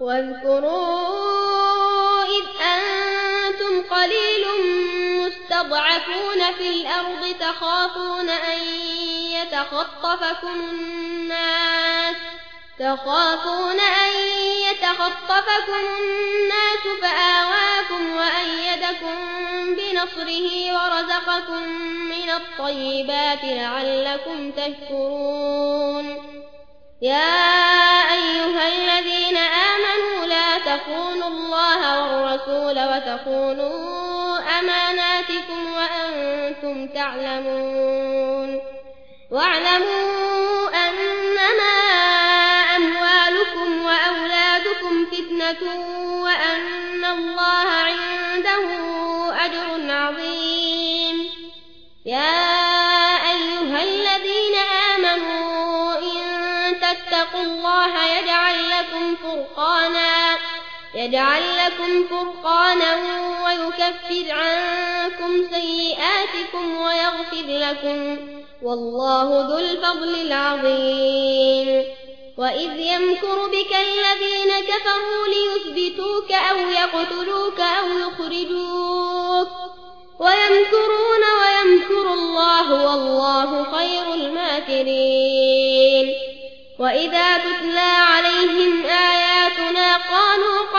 واذكروا إذ أنتم قليل مستضعفون في الأرض تخافون أن يتخطفكم الناس تخافون أن يتخطفكم الناس فآواكم وأيدكم بنصره ورزقكم من الطيبات لعلكم تشكرون يا أيها تخونوا الله والرسول وتخونوا أماناتكم وأنتم تعلمون. واعلموا أنما أموالكم وأولادكم فتنة وأن الله عنده أجر عظيم. يا أيها الذين آمنوا إن تتقوا الله يجعل لكم فرقانا يجعل لكم فرقانا ويكفر عنكم سيئاتكم ويغفر لكم والله ذو الفضل العظيم. وإذ يمكر بك الذين كفروا ليثبتوك أو يقتلوك أو يخرجوك. ويمكرون ويمكر الله والله خير الماكرين. وإذا تتلى عليهم آياتنا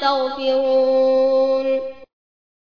到边。